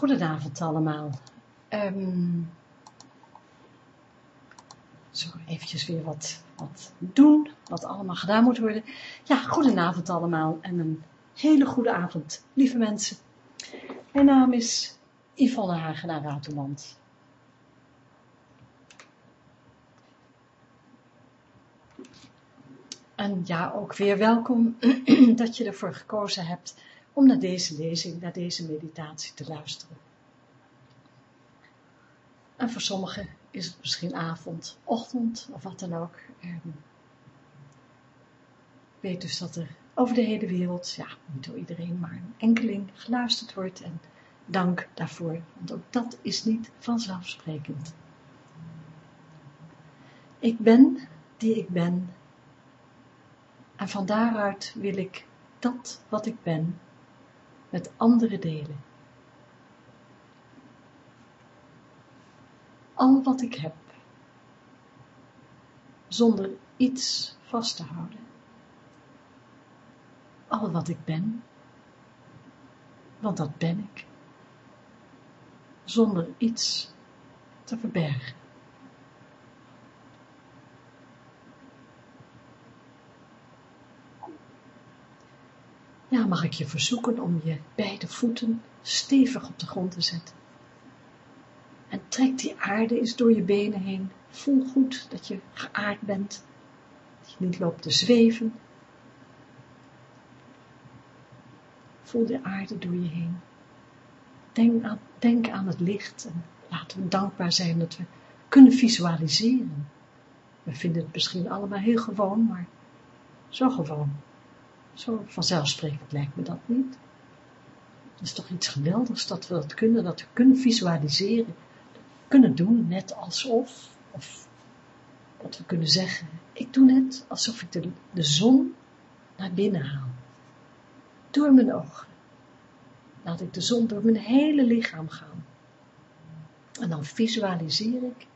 Goedenavond allemaal. Um, zo, eventjes weer wat, wat doen, wat allemaal gedaan moet worden. Ja, goedenavond allemaal en een hele goede avond, lieve mensen. Mijn naam is Yvonne Hagenaar Rateland. En ja, ook weer welkom dat je ervoor gekozen hebt om naar deze lezing, naar deze meditatie te luisteren. En voor sommigen is het misschien avond, ochtend of wat dan ook. Ik weet dus dat er over de hele wereld, ja, niet door iedereen, maar een enkeling geluisterd wordt en dank daarvoor, want ook dat is niet vanzelfsprekend. Ik ben die ik ben en van daaruit wil ik dat wat ik ben met anderen delen. Al wat ik heb, zonder iets vast te houden. Al wat ik ben, want dat ben ik, zonder iets te verbergen. Ja, mag ik je verzoeken om je beide voeten stevig op de grond te zetten. En trek die aarde eens door je benen heen. Voel goed dat je geaard bent. Dat je niet loopt te zweven. Voel de aarde door je heen. Denk aan, denk aan het licht en laten we dankbaar zijn dat we kunnen visualiseren. We vinden het misschien allemaal heel gewoon, maar zo gewoon. Zo vanzelfsprekend lijkt me dat niet. Het is toch iets geweldigs dat we dat kunnen, dat we kunnen visualiseren, kunnen doen net alsof, of dat we kunnen zeggen, ik doe net alsof ik de, de zon naar binnen haal. Door mijn ogen. Laat ik de zon door mijn hele lichaam gaan. En dan visualiseer ik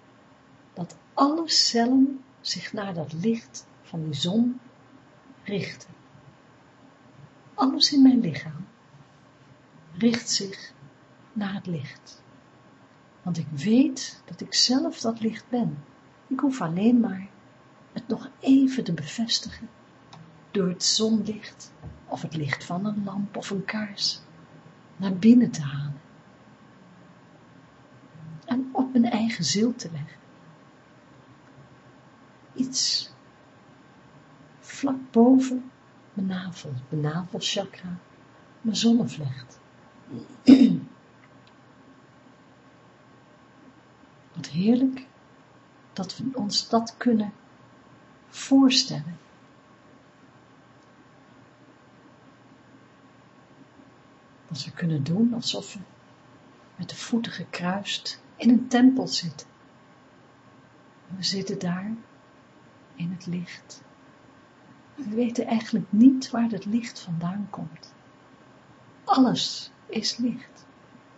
dat alle cellen zich naar dat licht van die zon richten alles in mijn lichaam richt zich naar het licht. Want ik weet dat ik zelf dat licht ben. Ik hoef alleen maar het nog even te bevestigen door het zonlicht of het licht van een lamp of een kaars naar binnen te halen. En op mijn eigen ziel te leggen. Iets vlak boven mijn navel, mijn navelchakra, mijn zonnevlecht. Wat heerlijk dat we ons dat kunnen voorstellen. Dat we kunnen doen alsof we met de voeten gekruist in een tempel zitten. we zitten daar in het licht we weten eigenlijk niet waar het licht vandaan komt. Alles is licht.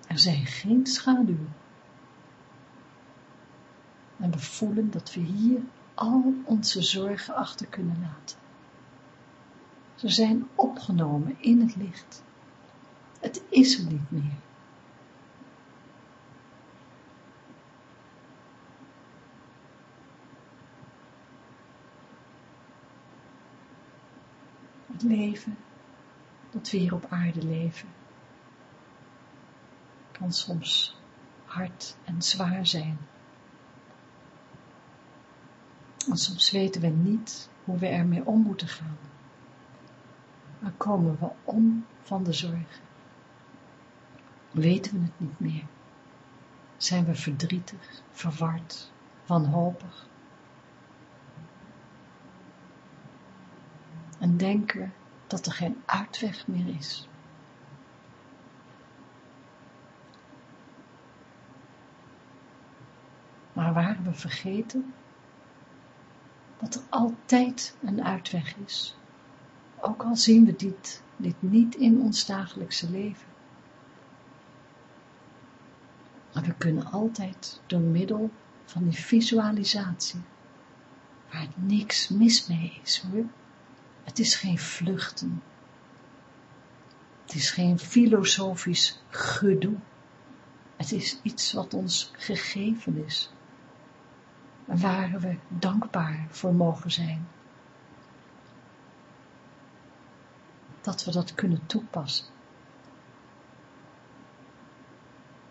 Er zijn geen schaduwen. En we voelen dat we hier al onze zorgen achter kunnen laten. Ze zijn opgenomen in het licht. Het is er niet meer. Het leven dat we hier op aarde leven, kan soms hard en zwaar zijn. En soms weten we niet hoe we ermee om moeten gaan. Maar komen we om van de zorgen? Weten we het niet meer? Zijn we verdrietig, verward, wanhopig? En denken dat er geen uitweg meer is. Maar waren we vergeten dat er altijd een uitweg is, ook al zien we dit, dit niet in ons dagelijkse leven. Maar we kunnen altijd door middel van die visualisatie, waar niks mis mee is hoor, het is geen vluchten. Het is geen filosofisch gedoe. Het is iets wat ons gegeven is. Waar we dankbaar voor mogen zijn. Dat we dat kunnen toepassen.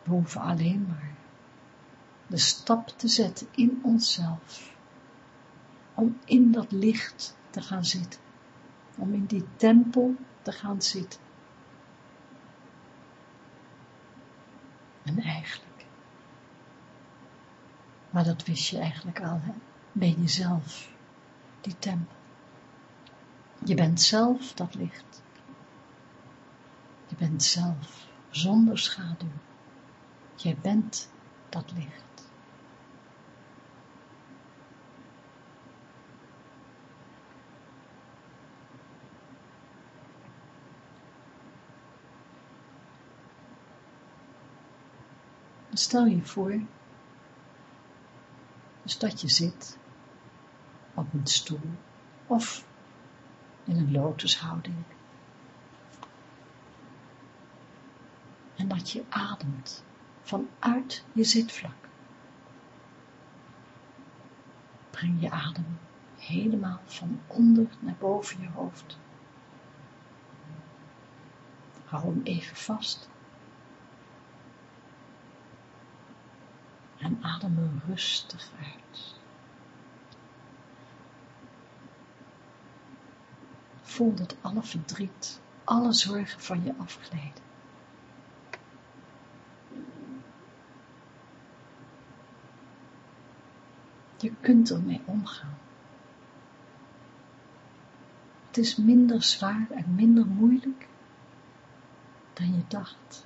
We hoeven alleen maar de stap te zetten in onszelf. Om in dat licht te gaan zitten. Om in die tempel te gaan zitten. En eigenlijk, maar dat wist je eigenlijk al, hè? ben je zelf die tempel. Je bent zelf dat licht. Je bent zelf zonder schaduw. Jij bent dat licht. Stel je voor, dus dat je zit op een stoel of in een lotushouding. En dat je ademt vanuit je zitvlak. Breng je adem helemaal van onder naar boven je hoofd. Hou hem even vast. En adem rustig uit. Voel dat alle verdriet, alle zorgen van je afglijden. Je kunt ermee omgaan. Het is minder zwaar en minder moeilijk dan je dacht.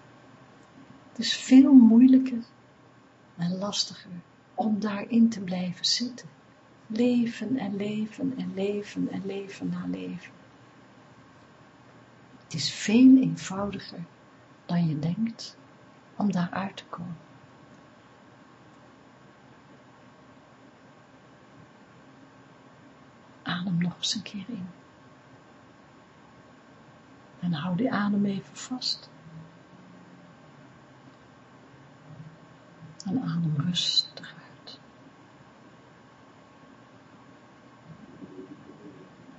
Het is veel moeilijker en lastiger om daarin te blijven zitten. Leven en leven en leven en leven na leven. Het is veel eenvoudiger dan je denkt om daaruit te komen. Adem nog eens een keer in. En hou die adem even vast. En adem rustig uit.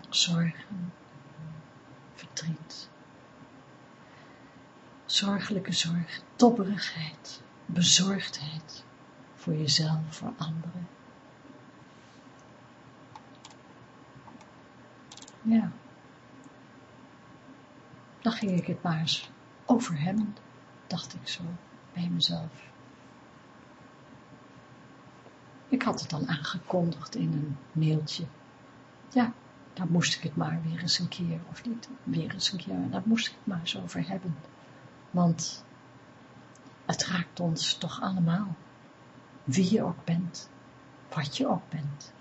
Zorgen, verdriet, zorgelijke zorg, tobberigheid, bezorgdheid voor jezelf, voor anderen. Ja. Dan ging ik het maar eens over hebben, dacht ik zo bij mezelf. Ik had het al aangekondigd in een mailtje. Ja, daar moest ik het maar weer eens een keer, of niet, weer eens een keer, daar moest ik het maar eens over hebben. Want het raakt ons toch allemaal, wie je ook bent, wat je ook bent.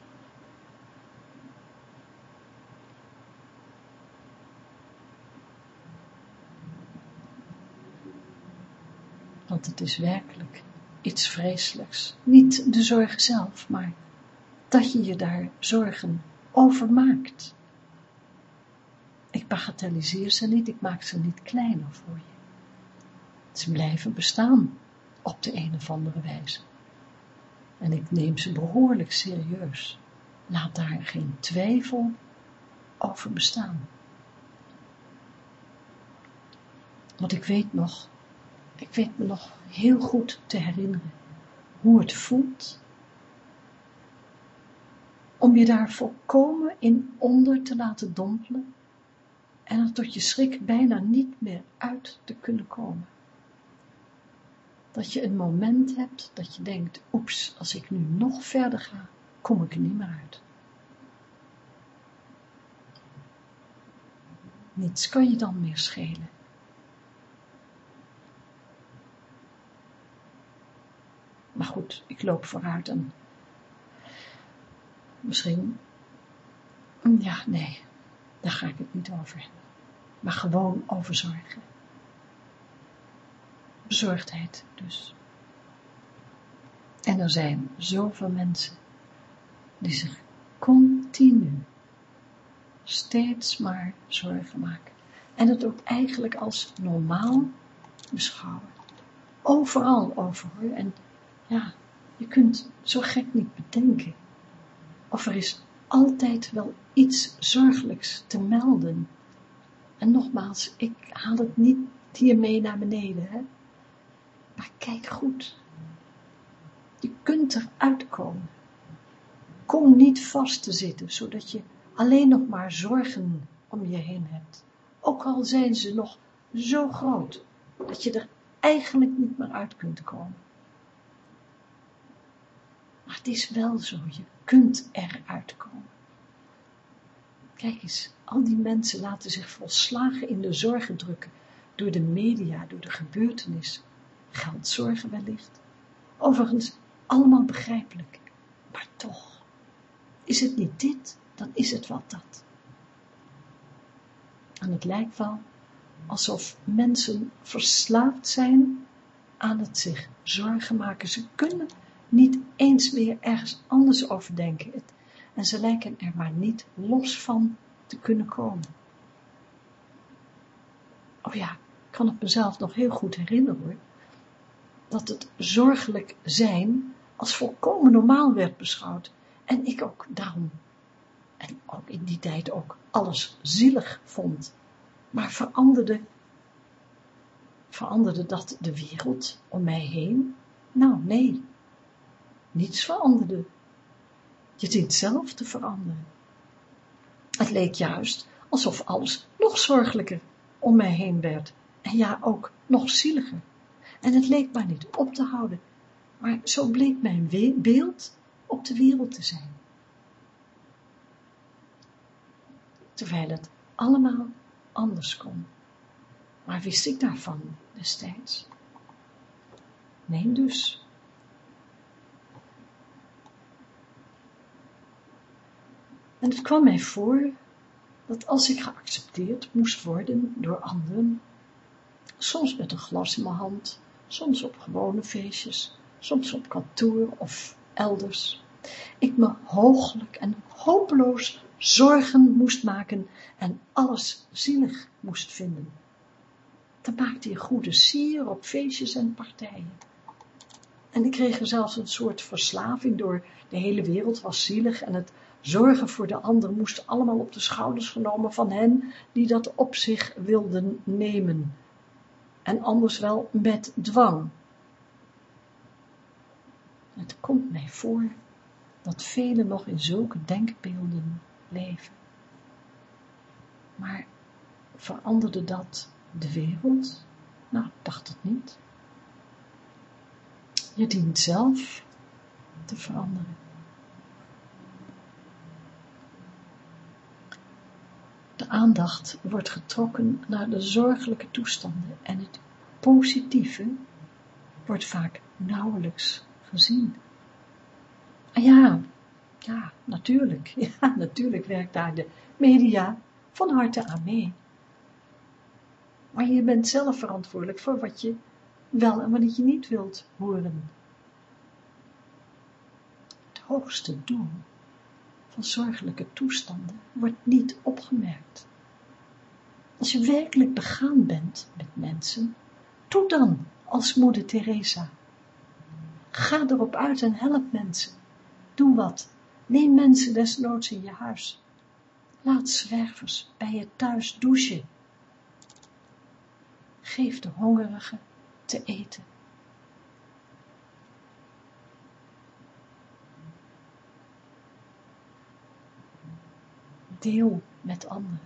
Want het is werkelijk iets vreselijks. Niet de zorgen zelf, maar dat je je daar zorgen over maakt. Ik bagatelliseer ze niet, ik maak ze niet kleiner voor je. Ze blijven bestaan op de een of andere wijze. En ik neem ze behoorlijk serieus. Laat daar geen twijfel over bestaan. Want ik weet nog ik weet me nog heel goed te herinneren hoe het voelt om je daar volkomen in onder te laten dompelen en er tot je schrik bijna niet meer uit te kunnen komen. Dat je een moment hebt dat je denkt, oeps, als ik nu nog verder ga, kom ik er niet meer uit. Niets kan je dan meer schelen. Maar goed, ik loop vooruit en misschien, ja, nee, daar ga ik het niet over hebben. Maar gewoon over zorgen. Bezorgdheid dus. En er zijn zoveel mensen die zich continu steeds maar zorgen maken. En het ook eigenlijk als normaal beschouwen overal over. En ja, je kunt zo gek niet bedenken. Of er is altijd wel iets zorgelijks te melden. En nogmaals, ik haal het niet hiermee naar beneden, hè. Maar kijk goed. Je kunt eruit komen. Kom niet vast te zitten, zodat je alleen nog maar zorgen om je heen hebt. Ook al zijn ze nog zo groot, dat je er eigenlijk niet meer uit kunt komen. Het is wel zo, je kunt eruit komen. Kijk eens, al die mensen laten zich volslagen in de zorgen drukken, door de media, door de gebeurtenis, geldzorgen wellicht. Overigens, allemaal begrijpelijk, maar toch, is het niet dit, dan is het wat dat. En het lijkt wel alsof mensen verslaafd zijn aan het zich zorgen maken. Ze kunnen niet eens meer ergens anders over denken. En ze lijken er maar niet los van te kunnen komen. Oh ja, ik kan het mezelf nog heel goed herinneren hoor. Dat het zorgelijk zijn als volkomen normaal werd beschouwd. En ik ook daarom, en ook in die tijd ook, alles zielig vond. Maar veranderde, veranderde dat de wereld om mij heen? Nou, nee. Niets veranderde. Je dient zelf te veranderen. Het leek juist alsof alles nog zorgelijker om mij heen werd. En ja, ook nog zieliger. En het leek maar niet op te houden. Maar zo bleek mijn beeld op de wereld te zijn. Terwijl het allemaal anders kon. Maar wist ik daarvan destijds? Nee dus. En het kwam mij voor dat als ik geaccepteerd moest worden door anderen, soms met een glas in mijn hand, soms op gewone feestjes, soms op kantoor of elders, ik me hooglijk en hopeloos zorgen moest maken en alles zielig moest vinden. Dan maakte je goede sier op feestjes en partijen. En ik kreeg er zelfs een soort verslaving door, de hele wereld was zielig en het zorgen voor de ander moest allemaal op de schouders genomen van hen die dat op zich wilden nemen. En anders wel met dwang. Het komt mij voor dat velen nog in zulke denkbeelden leven. Maar veranderde dat de wereld? Nou, dacht het niet. Je dient zelf te veranderen. De aandacht wordt getrokken naar de zorgelijke toestanden en het positieve wordt vaak nauwelijks gezien. Ah ja, ja, natuurlijk, ja, natuurlijk werkt daar de media van harte aan mee. Maar je bent zelf verantwoordelijk voor wat je wel en wat je niet wilt horen. Het hoogste doel zorgelijke toestanden wordt niet opgemerkt. Als je werkelijk begaan bent met mensen, doe dan als moeder Teresa. Ga erop uit en help mensen. Doe wat. Neem mensen desnoods in je huis. Laat zwervers bij je thuis douchen. Geef de hongerigen te eten. Deel met anderen.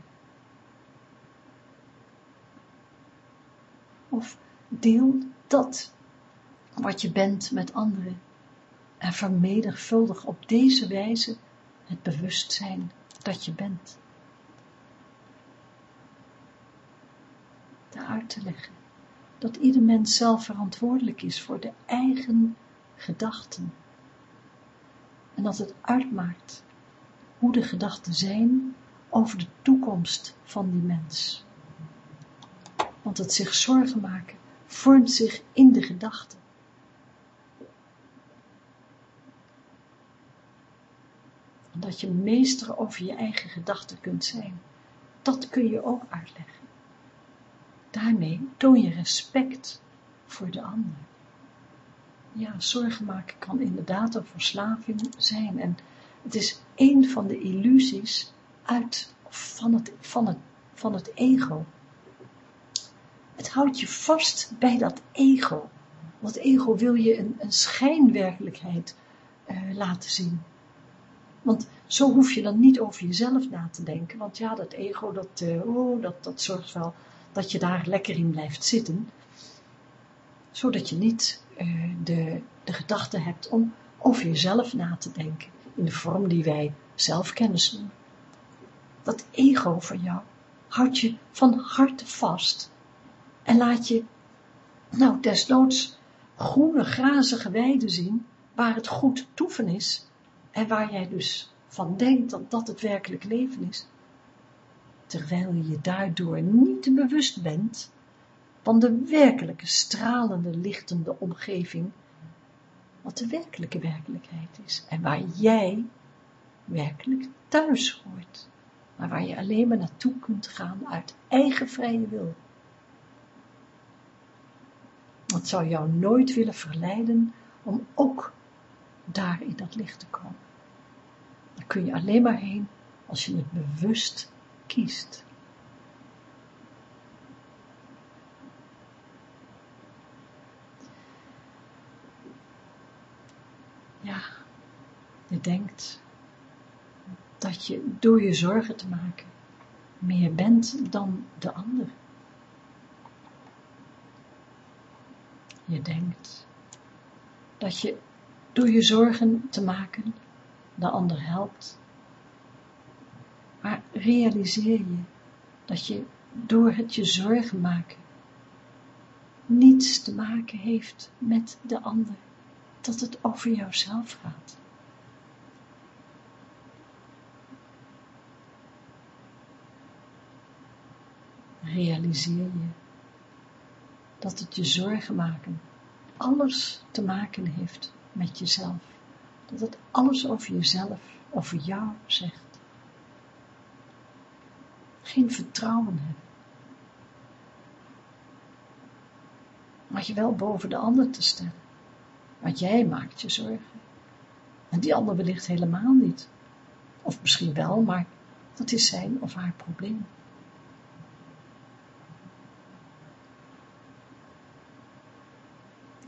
Of deel dat wat je bent met anderen en vermenigvuldig op deze wijze het bewustzijn dat je bent. Uit te leggen dat ieder mens zelf verantwoordelijk is voor de eigen gedachten en dat het uitmaakt hoe de gedachten zijn over de toekomst van die mens. Want het zich zorgen maken vormt zich in de gedachten. Dat je meester over je eigen gedachten kunt zijn, dat kun je ook uitleggen. Daarmee toon je respect voor de ander. ja, zorgen maken kan inderdaad een verslaving zijn. En het is een van de illusies uit, van, het, van, het, van het ego. Het houdt je vast bij dat ego. Want ego wil je een, een schijnwerkelijkheid uh, laten zien. Want zo hoef je dan niet over jezelf na te denken. Want ja, dat ego, dat, uh, oh, dat, dat zorgt wel dat je daar lekker in blijft zitten. Zodat je niet uh, de, de gedachte hebt om over jezelf na te denken. In de vorm die wij zelfkennis noemen. Dat ego van jou houdt je van harte vast. En laat je, nou desnoods, groene grazige weiden zien, waar het goed toeven is, en waar jij dus van denkt dat dat het werkelijk leven is, terwijl je je daardoor niet bewust bent van de werkelijke stralende, lichtende omgeving, wat de werkelijke werkelijkheid is, en waar jij werkelijk thuis hoort, maar waar je alleen maar naartoe kunt gaan uit eigen vrije wil. Dat zou jou nooit willen verleiden om ook daar in dat licht te komen. Daar kun je alleen maar heen als je het bewust kiest. Ja, je denkt dat je door je zorgen te maken meer bent dan de ander. Je denkt dat je door je zorgen te maken de ander helpt. Maar realiseer je dat je door het je zorgen maken niets te maken heeft met de ander, dat het over jouzelf gaat. Realiseer je dat het je zorgen maken alles te maken heeft met jezelf. Dat het alles over jezelf, over jou zegt. Geen vertrouwen hebben. Maar je wel boven de ander te stellen. Want jij maakt je zorgen. En die ander wellicht helemaal niet. Of misschien wel, maar dat is zijn of haar probleem.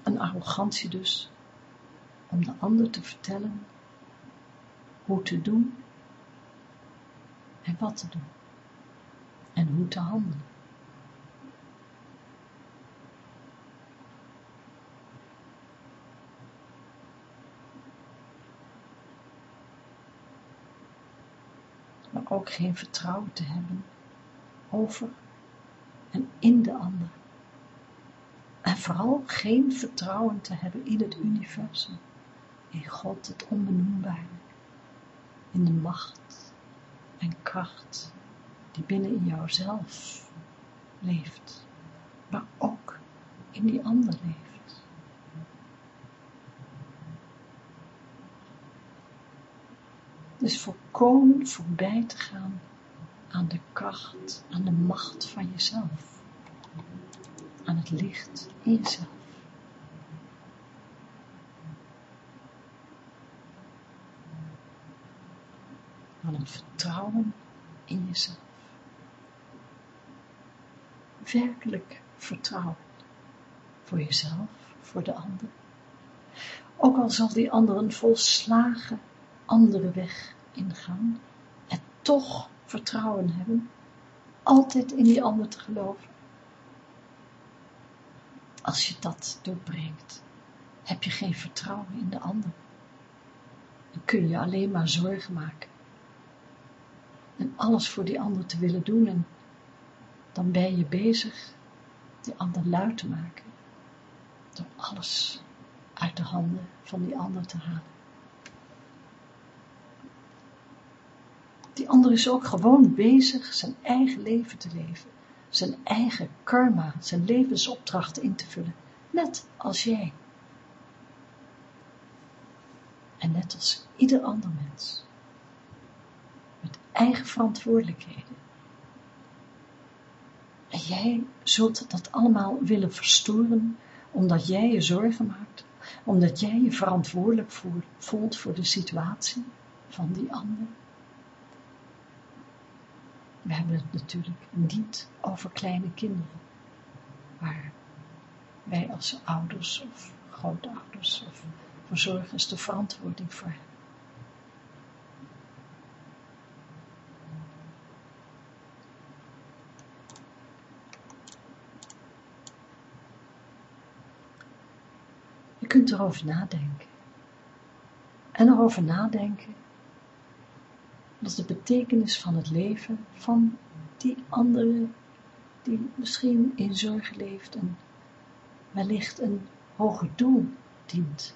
Een arrogantie dus, om de ander te vertellen hoe te doen en wat te doen en hoe te handelen. Ook geen vertrouwen te hebben over en in de ander. En vooral geen vertrouwen te hebben in het universum, in God, het onbenoembare, in de macht en kracht die binnen in jouzelf leeft, maar ook in die ander leeft. Dus voorkomen voorbij te gaan aan de kracht, aan de macht van jezelf aan het licht in jezelf. Aan het vertrouwen in jezelf. Werkelijk vertrouwen voor jezelf, voor de ander. Ook al zal die ander een volslagen andere weg ingaan en toch vertrouwen hebben, altijd in die ander te geloven als je dat doorbrengt, heb je geen vertrouwen in de ander. Dan kun je alleen maar zorgen maken. En alles voor die ander te willen doen en dan ben je bezig die ander luid te maken. Door alles uit de handen van die ander te halen. Die ander is ook gewoon bezig zijn eigen leven te leven zijn eigen karma, zijn levensopdrachten in te vullen, net als jij. En net als ieder ander mens. Met eigen verantwoordelijkheden. En jij zult dat allemaal willen verstoren, omdat jij je zorgen maakt Omdat jij je verantwoordelijk voelt voor de situatie van die ander. We hebben het natuurlijk niet over kleine kinderen, waar wij als ouders of grootouders of verzorgers de verantwoording voor hebben. Je kunt erover nadenken. En erover nadenken dat de betekenis van het leven van die andere die misschien in zorg leeft en wellicht een hoger doel dient.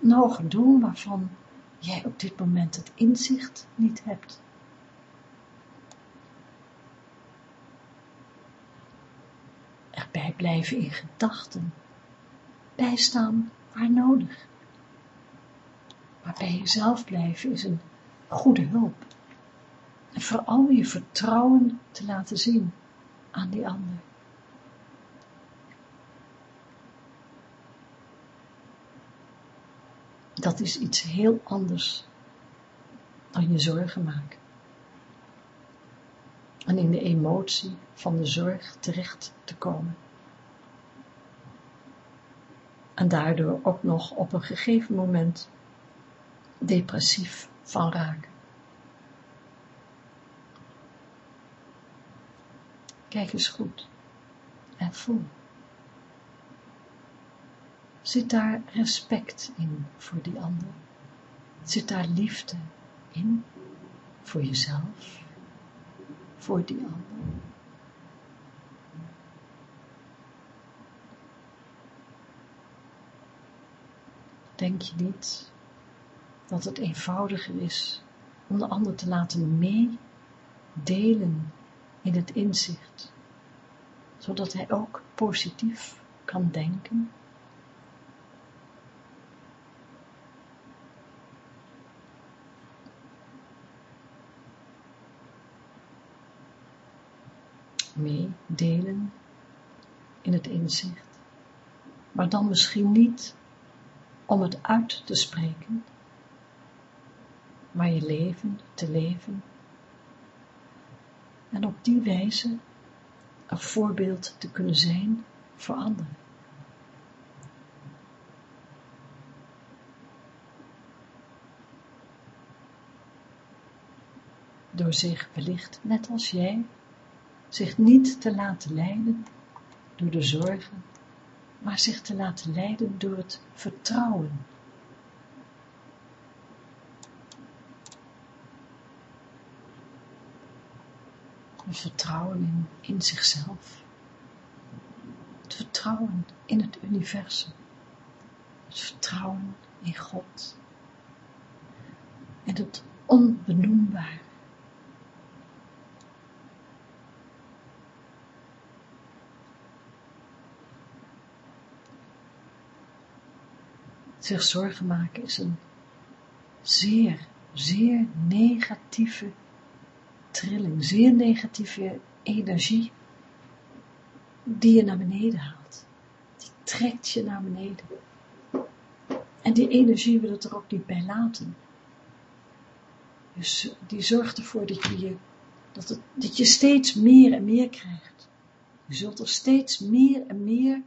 Een hoger doel waarvan jij op dit moment het inzicht niet hebt. Erbij blijven in gedachten, bijstaan waar nodig. Maar bij jezelf blijven is een goede hulp. En vooral je vertrouwen te laten zien aan die ander. Dat is iets heel anders dan je zorgen maken. En in de emotie van de zorg terecht te komen. En daardoor ook nog op een gegeven moment depressief van raken. Kijk eens goed en voel. Zit daar respect in voor die ander? Zit daar liefde in voor jezelf, voor die ander? Denk je niet dat het eenvoudiger is om de ander te laten meedelen in het inzicht, zodat hij ook positief kan denken. Meedelen in het inzicht, maar dan misschien niet om het uit te spreken, maar je leven te leven en op die wijze een voorbeeld te kunnen zijn voor anderen. Door zich wellicht, net als jij, zich niet te laten leiden door de zorgen, maar zich te laten leiden door het vertrouwen. Vertrouwen in, in zichzelf. Het vertrouwen in het universum. Het vertrouwen in God. En het onbenoembare. zich zorgen maken is een zeer, zeer negatieve trilling, zeer negatieve energie die je naar beneden haalt. Die trekt je naar beneden. En die energie wil het er ook niet bij laten. Dus die zorgt ervoor dat je, dat, het, dat je steeds meer en meer krijgt. Je zult er steeds meer en meer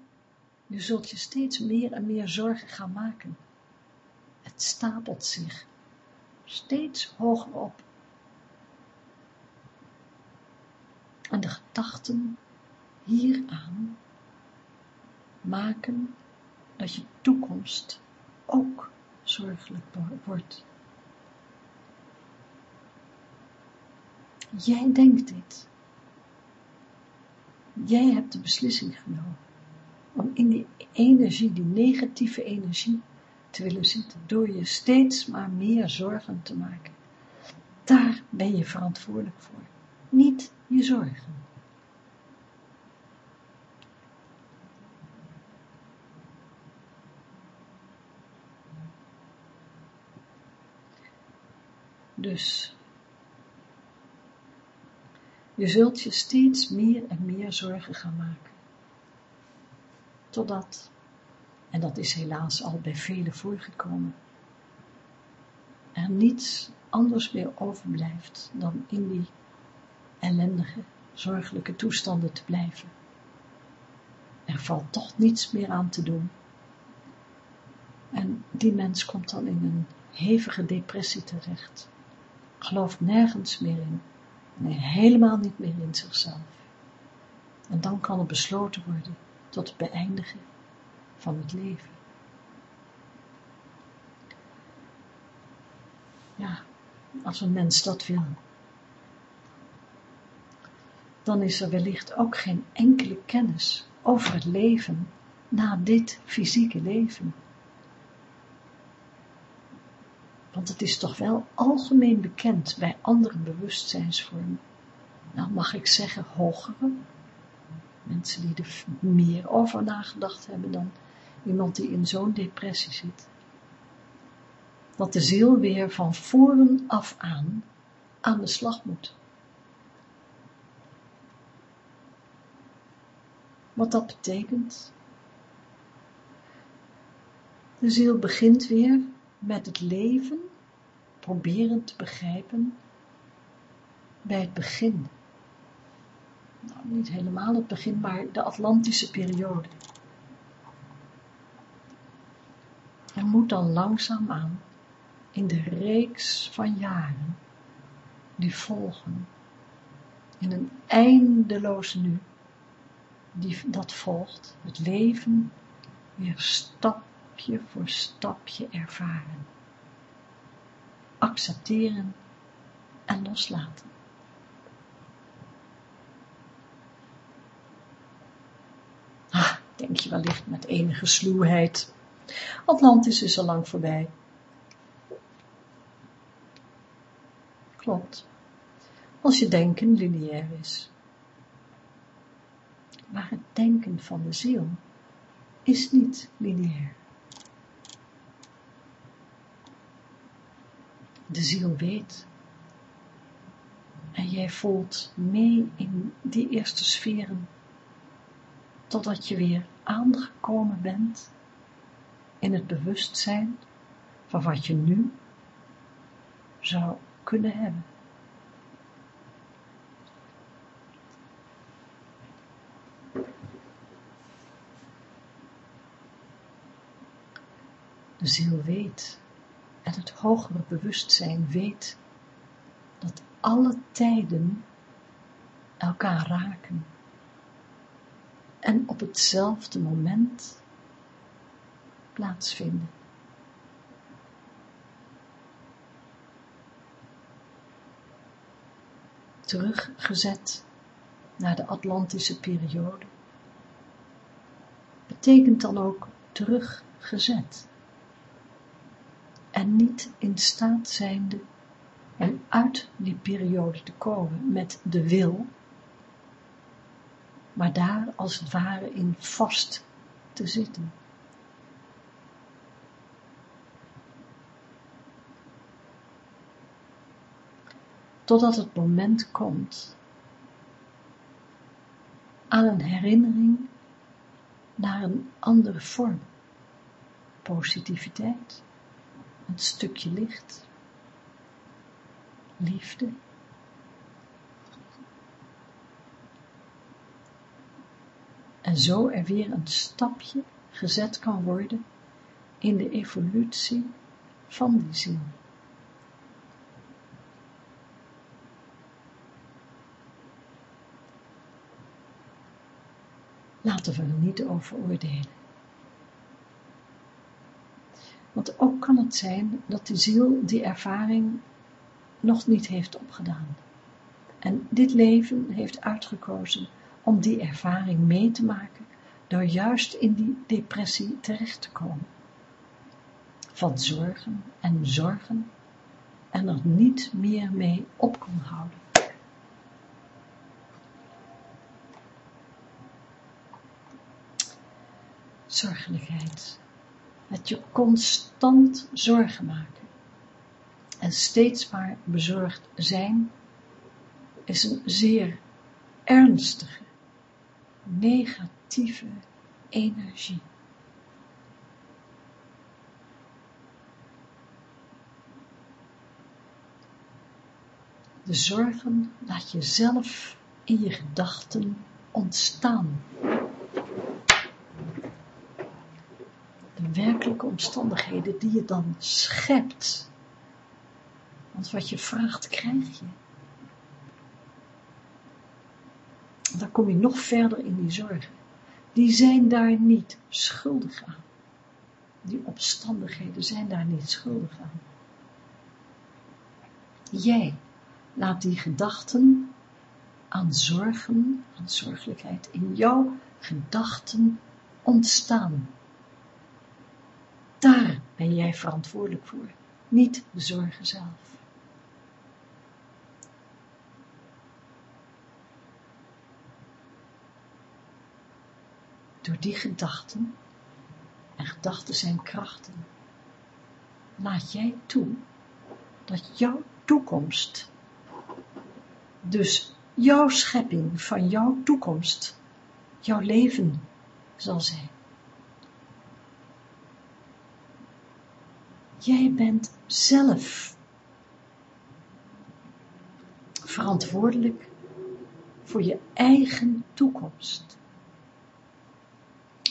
je zult je steeds meer en meer zorgen gaan maken. Het stapelt zich steeds hoger op. En de gedachten hieraan maken dat je toekomst ook zorgelijk wordt. Jij denkt dit. Jij hebt de beslissing genomen om in die energie, die negatieve energie, te willen zitten, door je steeds maar meer zorgen te maken. Daar ben je verantwoordelijk voor, niet je zorgen. Dus, je zult je steeds meer en meer zorgen gaan maken totdat en dat is helaas al bij velen voorgekomen, er niets anders meer overblijft dan in die ellendige, zorgelijke toestanden te blijven. Er valt toch niets meer aan te doen. En die mens komt dan in een hevige depressie terecht. Gelooft nergens meer in. Nee, helemaal niet meer in zichzelf. En dan kan er besloten worden tot het beëindigen van het leven. Ja, als een mens dat wil, dan is er wellicht ook geen enkele kennis over het leven na dit fysieke leven. Want het is toch wel algemeen bekend bij andere bewustzijnsvormen. Nou mag ik zeggen hogere. Mensen die er meer over nagedacht hebben dan iemand die in zo'n depressie zit. Dat de ziel weer van voren af aan aan de slag moet. Wat dat betekent? De ziel begint weer met het leven proberen te begrijpen bij het begin. Nou, niet helemaal het begin, maar de Atlantische periode. Er moet dan langzaamaan in de reeks van jaren die volgen, in een eindeloze nu, die dat volgt, het leven weer stapje voor stapje ervaren, accepteren en loslaten. Ah, denk je wellicht met enige sluwheid. Atlantis is al lang voorbij. Klopt. Als je denken lineair is. Maar het denken van de ziel is niet lineair. De ziel weet. En jij voelt mee in die eerste sferen, totdat je weer aangekomen bent in het bewustzijn van wat je nu zou kunnen hebben. De ziel weet en het hogere bewustzijn weet dat alle tijden elkaar raken. En op hetzelfde moment plaatsvinden. Teruggezet naar de Atlantische periode. Betekent dan ook teruggezet en niet in staat zijnde en uit die periode te komen met de wil, maar daar als het ware in vast te zitten. Totdat het moment komt aan een herinnering naar een andere vorm, positiviteit, een stukje licht, liefde. En zo er weer een stapje gezet kan worden in de evolutie van die ziel. Laten we er niet over oordelen. Want ook kan het zijn dat de ziel die ervaring nog niet heeft opgedaan. En dit leven heeft uitgekozen om die ervaring mee te maken door juist in die depressie terecht te komen. Van zorgen en zorgen en er niet meer mee op kon houden. Zorgelijkheid dat je constant zorgen maken en steeds maar bezorgd zijn, is een zeer ernstige, negatieve energie. De zorgen laat je zelf in je gedachten ontstaan. Werkelijke omstandigheden die je dan schept. Want wat je vraagt, krijg je. Dan kom je nog verder in die zorgen. Die zijn daar niet schuldig aan. Die omstandigheden zijn daar niet schuldig aan. Jij laat die gedachten aan zorgen, aan zorgelijkheid in jouw gedachten ontstaan. Daar ben jij verantwoordelijk voor, niet de zorgen zelf. Door die gedachten, en gedachten zijn krachten, laat jij toe dat jouw toekomst, dus jouw schepping van jouw toekomst, jouw leven zal zijn. Jij bent zelf verantwoordelijk voor je eigen toekomst.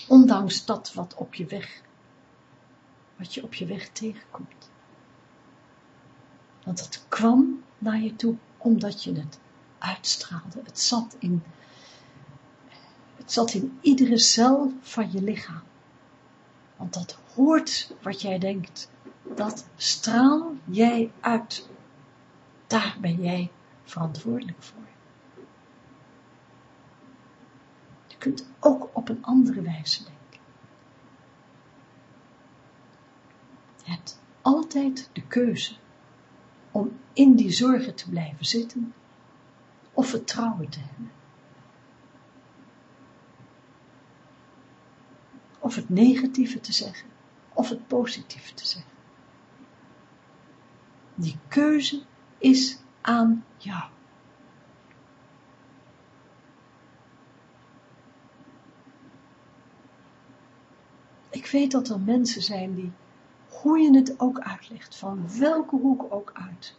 Ondanks dat wat op je weg, wat je op je weg tegenkomt. Want het kwam naar je toe omdat je het uitstraalde. Het zat in, het zat in iedere cel van je lichaam. Want dat hoort wat jij denkt. Dat straal jij uit. Daar ben jij verantwoordelijk voor. Je kunt ook op een andere wijze denken. Je hebt altijd de keuze om in die zorgen te blijven zitten of vertrouwen te hebben. Of het negatieve te zeggen, of het positieve te zeggen. Die keuze is aan jou. Ik weet dat er mensen zijn die hoe je het ook uitlegt, van welke hoek ook uit.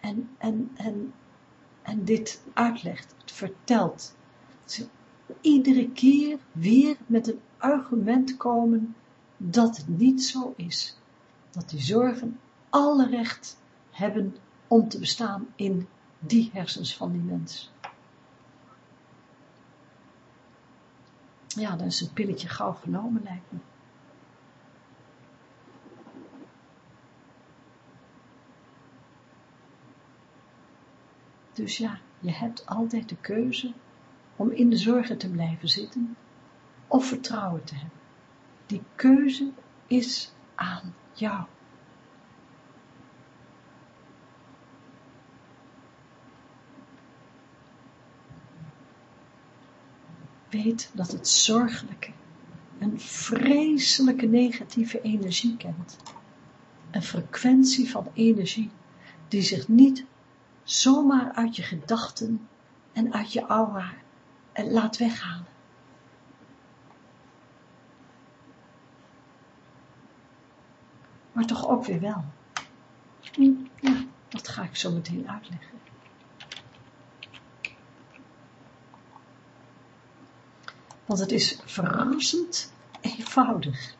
En, en, en, en dit uitlegt, het vertelt. Ze iedere keer weer met een argument komen dat het niet zo is. Dat die zorgen alle recht hebben om te bestaan in die hersens van die mens. Ja, dan is een pilletje gauw genomen, lijkt me. Dus ja, je hebt altijd de keuze om in de zorgen te blijven zitten of vertrouwen te hebben. Die keuze is aan jou. Weet dat het zorgelijke een vreselijke negatieve energie kent. Een frequentie van energie die zich niet zomaar uit je gedachten en uit je aura laat weghalen. Maar toch ook weer wel. Ja, dat ga ik zo meteen uitleggen. Want het is verrassend eenvoudig.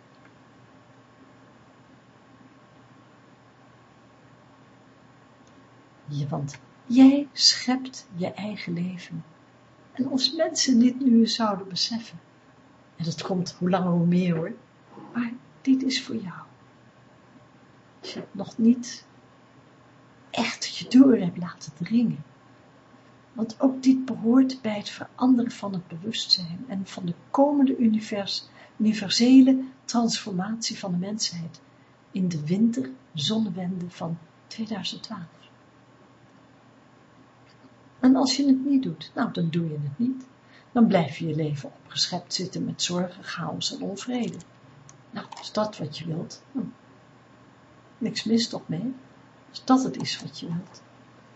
je, want jij schept je eigen leven. En als mensen dit nu zouden beseffen, en dat komt hoe langer hoe meer hoor, maar dit is voor jou. Als je het nog niet echt je door hebt laten dringen. Want ook dit behoort bij het veranderen van het bewustzijn en van de komende univers, universele transformatie van de mensheid in de winter zonnewende van 2012. En als je het niet doet, nou dan doe je het niet. Dan blijf je je leven opgeschept zitten met zorgen, chaos en onvrede. Nou, is dat wat je wilt? Hm. Niks mis toch mee? Als dat het is wat je wilt.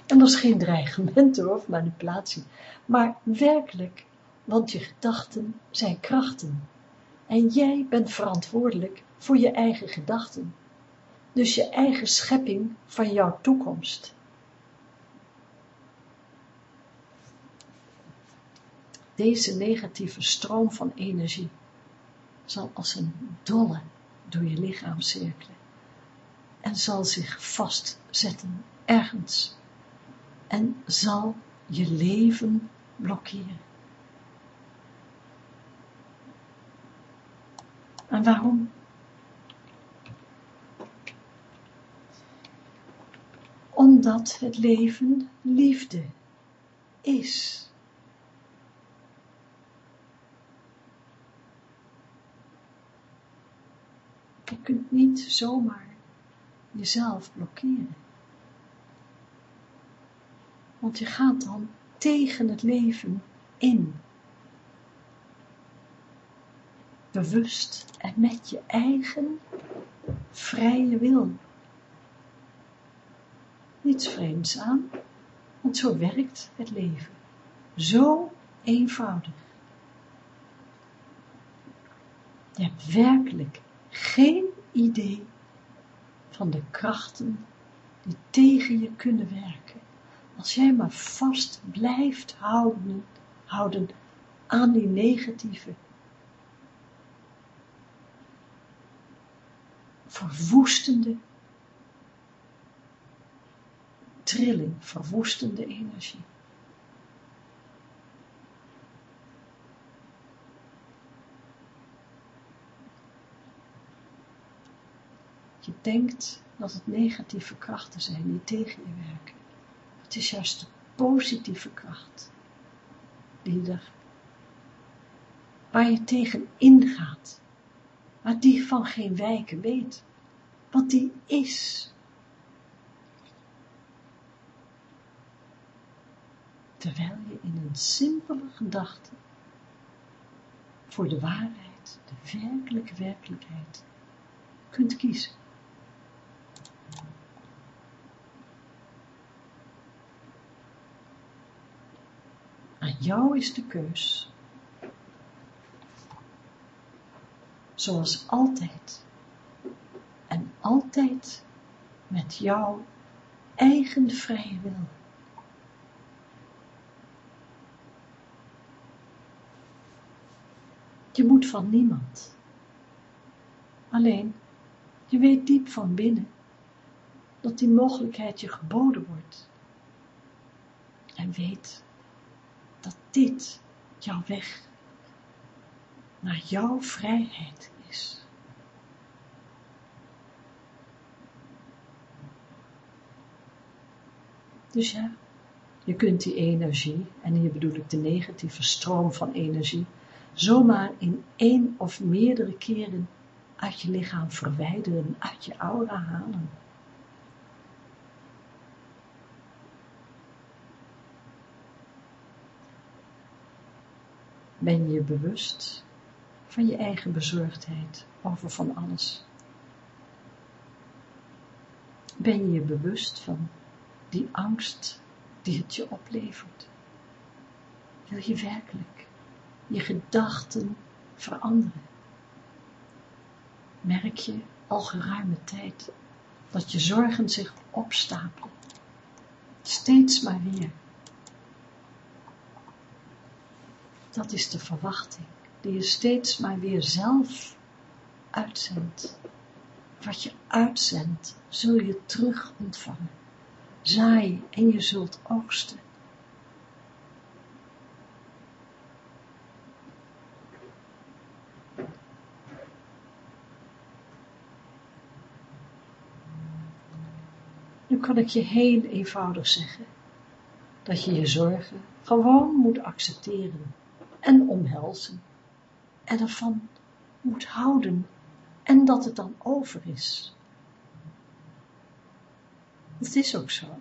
En dat is geen dreigement of manipulatie. Maar werkelijk, want je gedachten zijn krachten. En jij bent verantwoordelijk voor je eigen gedachten. Dus je eigen schepping van jouw toekomst. Deze negatieve stroom van energie zal als een dolle door je lichaam cirkelen en zal zich vastzetten ergens en zal je leven blokkeren. En waarom? Omdat het leven liefde is. Je kunt niet zomaar jezelf blokkeren. Want je gaat dan tegen het leven in. Bewust en met je eigen vrije wil. Niets vreemds aan, want zo werkt het leven. Zo eenvoudig. Je hebt werkelijk geen idee van de krachten die tegen je kunnen werken. Als jij maar vast blijft houden, houden aan die negatieve, verwoestende trilling, verwoestende energie. Je denkt dat het negatieve krachten zijn die tegen je werken. Het is juist de positieve kracht die er, waar je tegen ingaat, maar die van geen wijken weet, wat die is. Terwijl je in een simpele gedachte voor de waarheid, de werkelijke werkelijkheid, kunt kiezen. Aan jou is de keus. Zoals altijd. En altijd met jouw eigen vrije wil. Je moet van niemand. Alleen, je weet diep van binnen dat die mogelijkheid je geboden wordt. En weet dat dit jouw weg naar jouw vrijheid is. Dus ja, je kunt die energie, en hier bedoel ik de negatieve stroom van energie, zomaar in één of meerdere keren uit je lichaam verwijderen, uit je aura halen. Ben je bewust van je eigen bezorgdheid over van alles? Ben je je bewust van die angst die het je oplevert? Wil je werkelijk je gedachten veranderen? Merk je al geruime tijd dat je zorgen zich opstapelen, steeds maar weer dat is de verwachting die je steeds maar weer zelf uitzendt. Wat je uitzendt, zul je terug ontvangen. Zaai en je zult oogsten. Nu kan ik je heel eenvoudig zeggen, dat je je zorgen gewoon moet accepteren en omhelzen en ervan moet houden en dat het dan over is. Het is ook zo.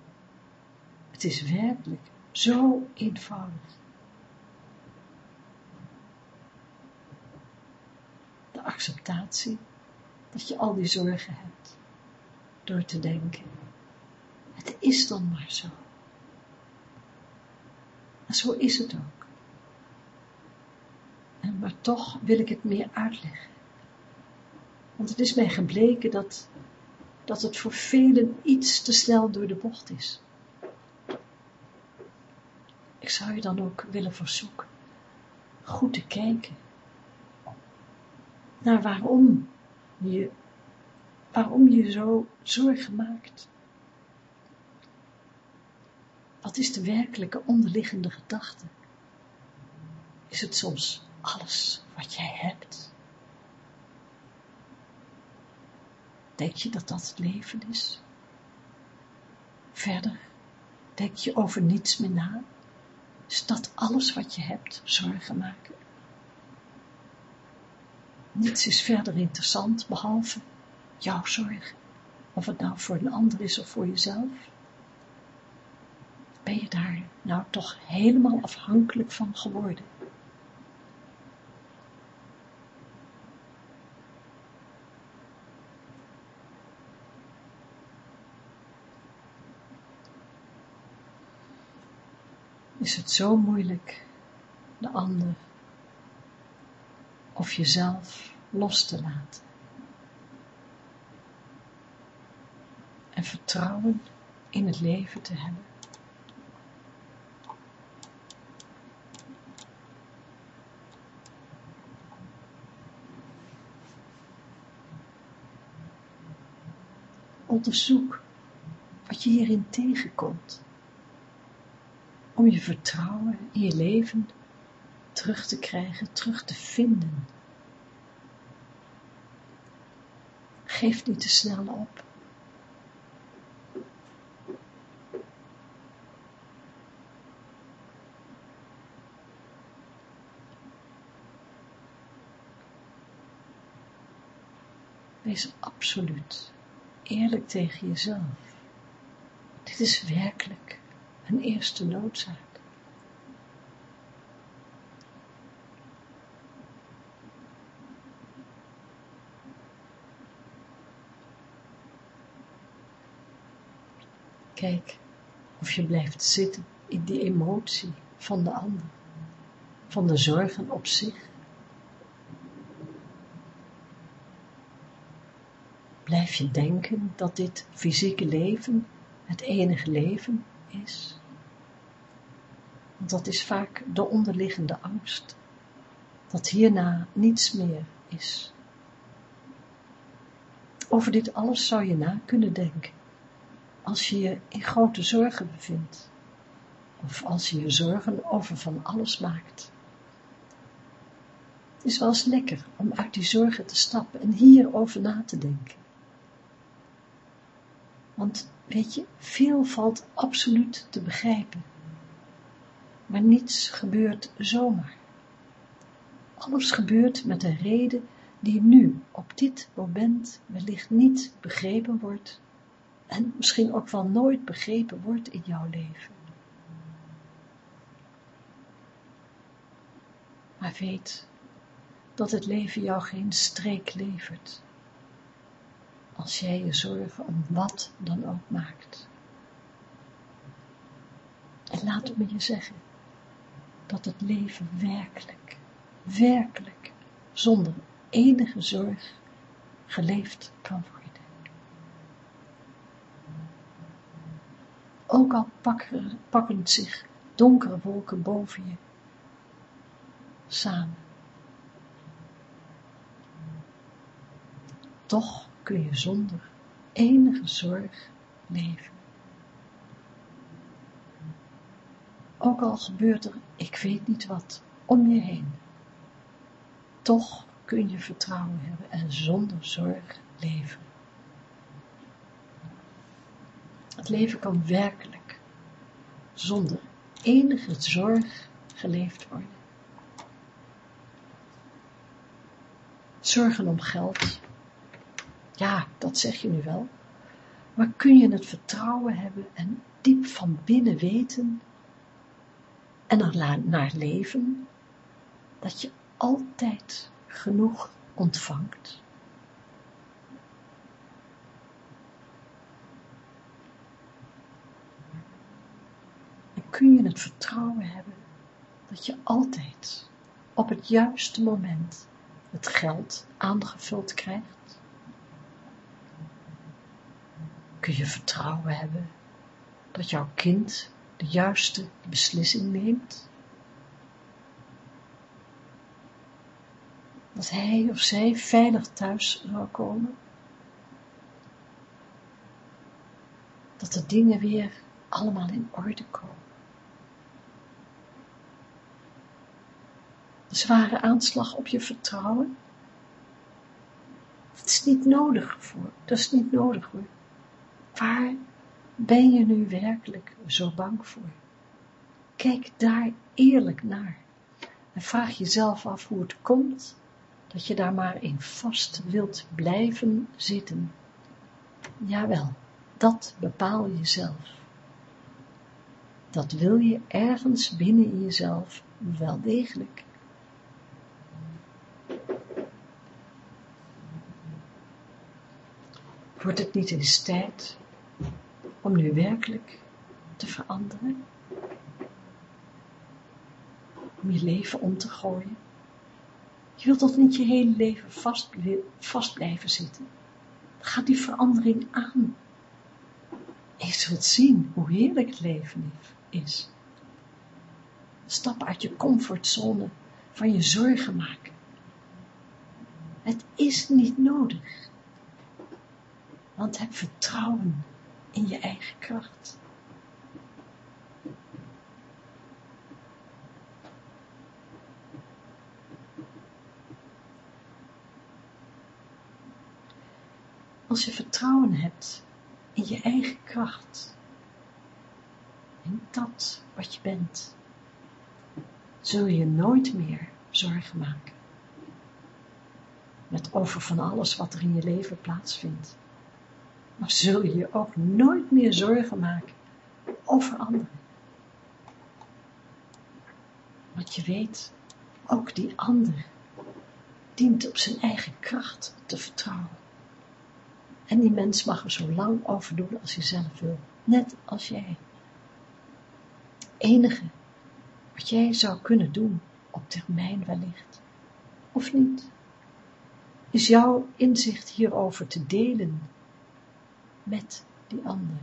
Het is werkelijk zo eenvoudig. De acceptatie dat je al die zorgen hebt door te denken. Het is dan maar zo. En zo is het ook maar toch wil ik het meer uitleggen. Want het is mij gebleken dat, dat het voor velen iets te snel door de bocht is. Ik zou je dan ook willen verzoeken goed te kijken naar waarom je, waarom je zo zorgen maakt. Wat is de werkelijke onderliggende gedachte? Is het soms alles wat jij hebt? Denk je dat dat het leven is? Verder, denk je over niets meer na? Is dat alles wat je hebt, zorgen maken? Niets is verder interessant, behalve jouw zorg. Of het nou voor een ander is of voor jezelf. Ben je daar nou toch helemaal afhankelijk van geworden? Is het zo moeilijk de ander of jezelf los te laten. En vertrouwen in het leven te hebben. Onderzoek wat je hierin tegenkomt om je vertrouwen in je leven terug te krijgen, terug te vinden. Geef niet te snel op. Wees absoluut eerlijk tegen jezelf. Dit is werkelijk een eerste noodzaak. Kijk of je blijft zitten in die emotie van de ander, van de zorgen op zich. Blijf je denken dat dit fysieke leven het enige leven is. Want dat is vaak de onderliggende angst, dat hierna niets meer is. Over dit alles zou je na kunnen denken, als je je in grote zorgen bevindt, of als je je zorgen over van alles maakt. Het is wel eens lekker om uit die zorgen te stappen en hierover na te denken. Want weet je, veel valt absoluut te begrijpen. Maar niets gebeurt zomaar. Alles gebeurt met een reden die nu, op dit moment, wellicht niet begrepen wordt en misschien ook wel nooit begrepen wordt in jouw leven. Maar weet dat het leven jou geen streek levert als jij je zorgen om wat dan ook maakt. En laat me je zeggen dat het leven werkelijk, werkelijk, zonder enige zorg geleefd kan worden. Ook al pakken, zich donkere wolken boven je samen. Toch kun je zonder enige zorg leven. Ook al gebeurt er, ik weet niet wat, om je heen. Toch kun je vertrouwen hebben en zonder zorg leven. Het leven kan werkelijk zonder enige zorg geleefd worden. Zorgen om geld, ja, dat zeg je nu wel. Maar kun je het vertrouwen hebben en diep van binnen weten en er naar leven, dat je altijd genoeg ontvangt? En kun je het vertrouwen hebben dat je altijd op het juiste moment het geld aangevuld krijgt? Kun je vertrouwen hebben dat jouw kind de juiste beslissing neemt? dat hij of zij veilig thuis zou komen. Dat de dingen weer allemaal in orde komen. De zware aanslag op je vertrouwen. Dat is niet nodig voor, dat is niet nodig hoor. Waar ben je nu werkelijk zo bang voor? Kijk daar eerlijk naar. En vraag jezelf af hoe het komt dat je daar maar in vast wilt blijven zitten. Jawel, dat bepaal je zelf. Dat wil je ergens binnen in jezelf wel degelijk. Wordt het niet eens tijd om nu werkelijk te veranderen? Om je leven om te gooien? Je wilt toch niet je hele leven vast, vast blijven zitten? Ga die verandering aan. Je zult zien hoe heerlijk het leven is. Stap uit je comfortzone van je zorgen maken. Het is niet nodig. Want heb vertrouwen in je eigen kracht. Als je vertrouwen hebt in je eigen kracht, in dat wat je bent, zul je nooit meer zorgen maken met over van alles wat er in je leven plaatsvindt. Maar zul je je ook nooit meer zorgen maken over anderen. Want je weet, ook die ander dient op zijn eigen kracht te vertrouwen. En die mens mag er zo lang over doen als hij zelf wil. Net als jij. Het enige wat jij zou kunnen doen, op termijn wellicht, of niet, is jouw inzicht hierover te delen met die ander.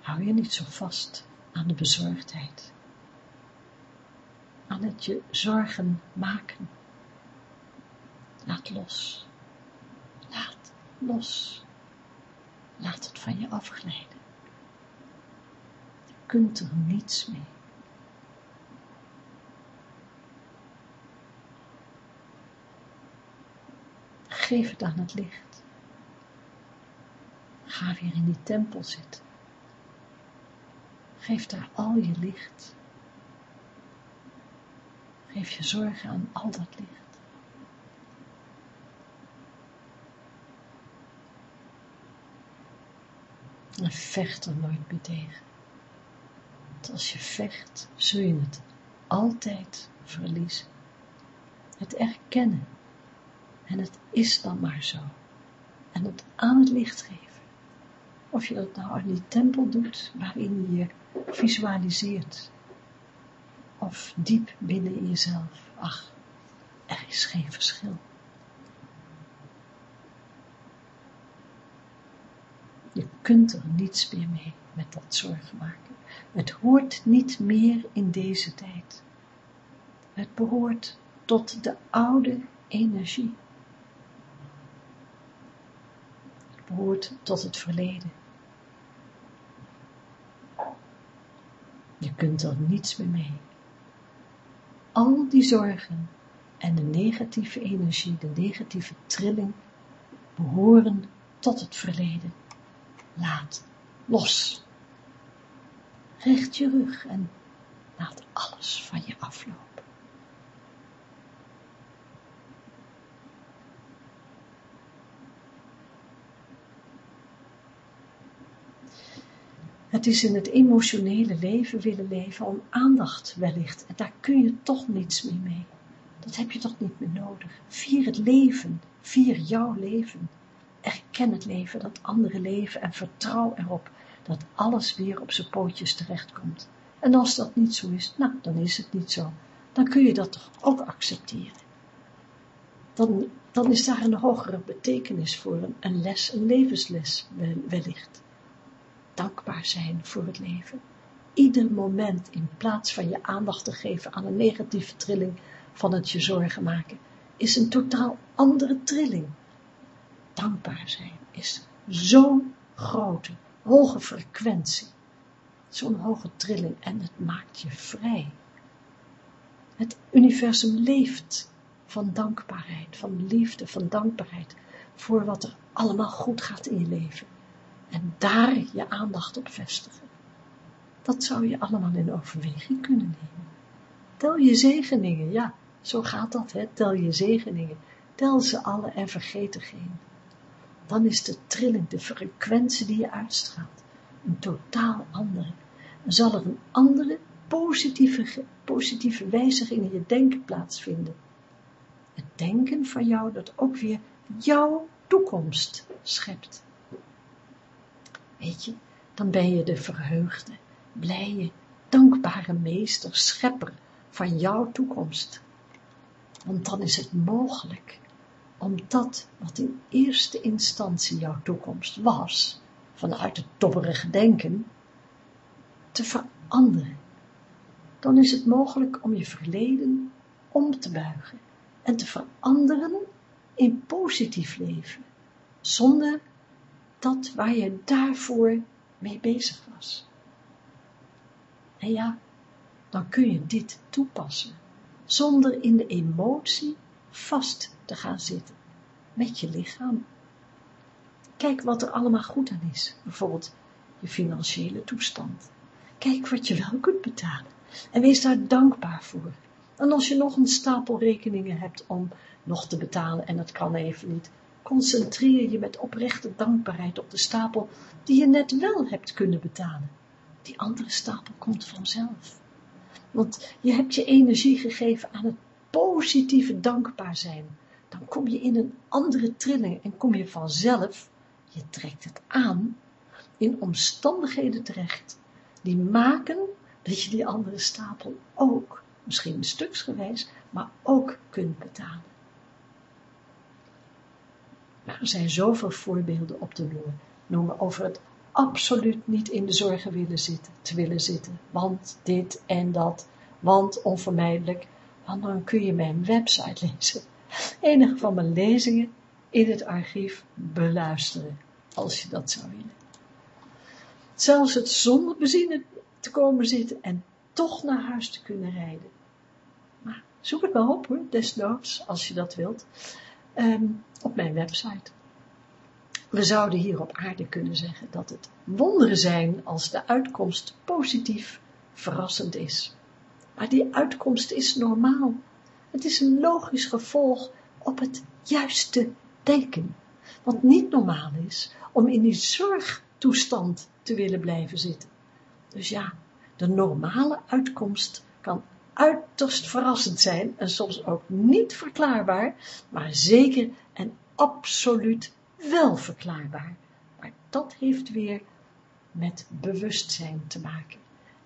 Hou je niet zo vast aan de bezorgdheid, aan het je zorgen maken. Laat los, laat los, laat het van je afglijden. Kunt er niets mee. Geef het aan het licht. Ga weer in die tempel zitten. Geef daar al je licht. Geef je zorgen aan al dat licht. En vecht er nooit meer tegen. Want als je vecht, zul je het altijd verliezen. Het erkennen. En het is dan maar zo. En het aan het licht geven. Of je dat nou in die tempel doet, waarin je visualiseert. Of diep binnen in jezelf. Ach, er is geen verschil. Je kunt er niets meer mee met dat zorgen maken. Het hoort niet meer in deze tijd. Het behoort tot de oude energie. Het behoort tot het verleden. Je kunt er niets meer mee. Al die zorgen en de negatieve energie, de negatieve trilling, behoren tot het verleden. Laat los. Richt je rug en laat alles van je aflopen. Het is in het emotionele leven willen leven om aandacht wellicht. En daar kun je toch niets meer mee. Dat heb je toch niet meer nodig. Vier het leven. Vier jouw leven. Erken het leven, dat andere leven en vertrouw erop dat alles weer op zijn pootjes terechtkomt. En als dat niet zo is, nou, dan is het niet zo. Dan kun je dat toch ook accepteren. dan, dan is daar een hogere betekenis voor, een, een les, een levensles wellicht. Dankbaar zijn voor het leven. Ieder moment in plaats van je aandacht te geven aan een negatieve trilling van het je zorgen maken, is een totaal andere trilling. Dankbaar zijn is zo'n grote, hoge frequentie, zo'n hoge trilling en het maakt je vrij. Het universum leeft van dankbaarheid, van liefde, van dankbaarheid voor wat er allemaal goed gaat in je leven. En daar je aandacht op vestigen. Dat zou je allemaal in overweging kunnen nemen. Tel je zegeningen, ja, zo gaat dat, hè? tel je zegeningen. Tel ze alle en vergeet er geen. Dan is de trilling, de frequentie die je uitstraalt, een totaal andere. En zal er een andere positieve, positieve wijziging in je denken plaatsvinden. Het denken van jou dat ook weer jouw toekomst schept. Weet je, dan ben je de verheugde, blije, dankbare meester, schepper van jouw toekomst. Want dan is het mogelijk om dat wat in eerste instantie jouw toekomst was, vanuit het dobberige denken, te veranderen. Dan is het mogelijk om je verleden om te buigen en te veranderen in positief leven, zonder dat waar je daarvoor mee bezig was. En ja, dan kun je dit toepassen, zonder in de emotie vast te gaan zitten, met je lichaam. Kijk wat er allemaal goed aan is, bijvoorbeeld je financiële toestand. Kijk wat je wel kunt betalen en wees daar dankbaar voor. En als je nog een stapel rekeningen hebt om nog te betalen en dat kan even niet, concentreer je met oprechte dankbaarheid op de stapel die je net wel hebt kunnen betalen. Die andere stapel komt vanzelf. Want je hebt je energie gegeven aan het positieve dankbaar zijn. Dan kom je in een andere trilling en kom je vanzelf, je trekt het aan, in omstandigheden terecht die maken dat je die andere stapel ook, misschien stuksgewijs, maar ook kunt betalen. Maar er zijn zoveel voorbeelden op te noemen, noemen over het absoluut niet in de zorgen willen zitten, te willen zitten, want dit en dat, want onvermijdelijk, want dan kun je mijn website lezen, enige van mijn lezingen in het archief beluisteren, als je dat zou willen. Zelfs het zonder benzine te komen zitten en toch naar huis te kunnen rijden. Maar zoek het maar op hoor, desnoods, als je dat wilt, ehm, op mijn website. We zouden hier op aarde kunnen zeggen dat het wonderen zijn als de uitkomst positief verrassend is. Maar die uitkomst is normaal. Het is een logisch gevolg op het juiste denken. Wat niet normaal is, om in die zorgtoestand te willen blijven zitten. Dus ja, de normale uitkomst kan uiterst verrassend zijn en soms ook niet verklaarbaar, maar zeker en absoluut wel verklaarbaar. Maar dat heeft weer met bewustzijn te maken.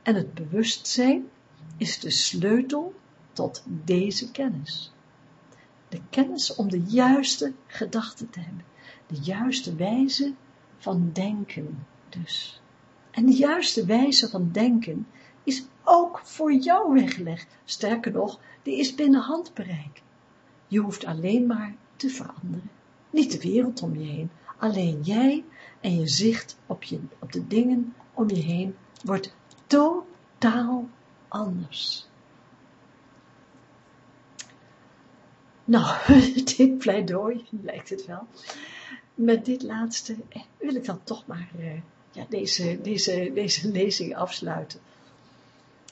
En het bewustzijn is de sleutel tot deze kennis. De kennis om de juiste gedachten te hebben, de juiste wijze van denken dus. En de juiste wijze van denken is ook voor jou weggelegd. Sterker nog, die is binnen handbereik. Je hoeft alleen maar te veranderen. Niet de wereld om je heen, alleen jij en je zicht op, je, op de dingen om je heen wordt totaal anders. Nou, dit pleidooi, lijkt het wel. Met dit laatste eh, wil ik dan toch maar eh, ja, deze, deze, deze lezing afsluiten.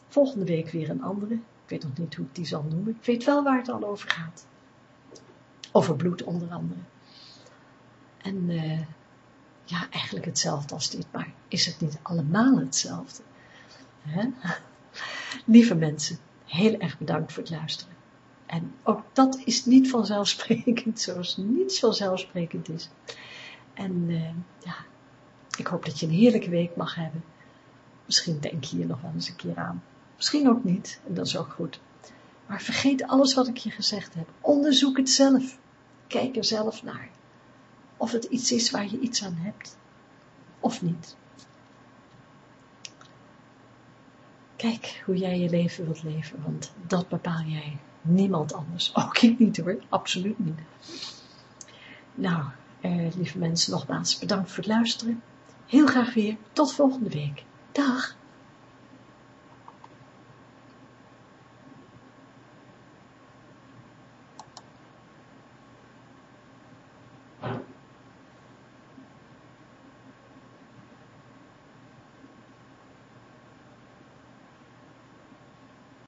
Volgende week weer een andere. Ik weet nog niet hoe ik die zal noemen. Ik weet wel waar het al over gaat. Over bloed onder andere. En uh, ja, eigenlijk hetzelfde als dit, maar is het niet allemaal hetzelfde? Hè? Lieve mensen, heel erg bedankt voor het luisteren. En ook dat is niet vanzelfsprekend, zoals niets vanzelfsprekend is. En uh, ja, ik hoop dat je een heerlijke week mag hebben. Misschien denk je hier nog wel eens een keer aan. Misschien ook niet, en dat is ook goed. Maar vergeet alles wat ik je gezegd heb. Onderzoek het zelf. kijk er zelf naar. Of het iets is waar je iets aan hebt, of niet. Kijk hoe jij je leven wilt leven, want dat bepaal jij. Niemand anders. Ook ik niet hoor, absoluut niet. Nou, eh, lieve mensen, nogmaals bedankt voor het luisteren. Heel graag weer, tot volgende week. Dag!